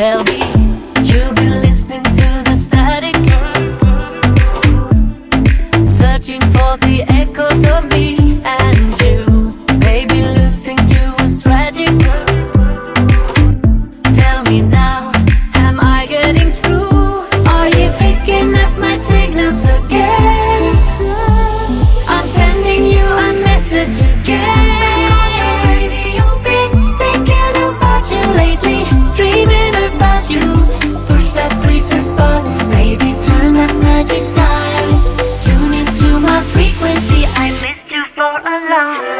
tell me You've been listening to the static Searching for the echoes of me and you Maybe losing you was tragic Tell me now, am I getting through? Are you picking up? 啦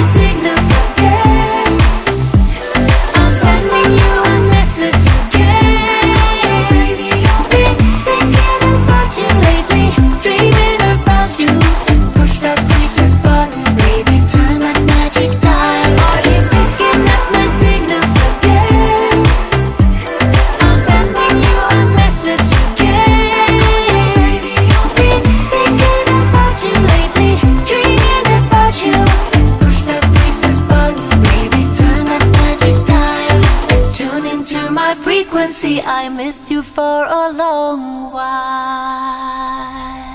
my frequency. I missed you for a long while.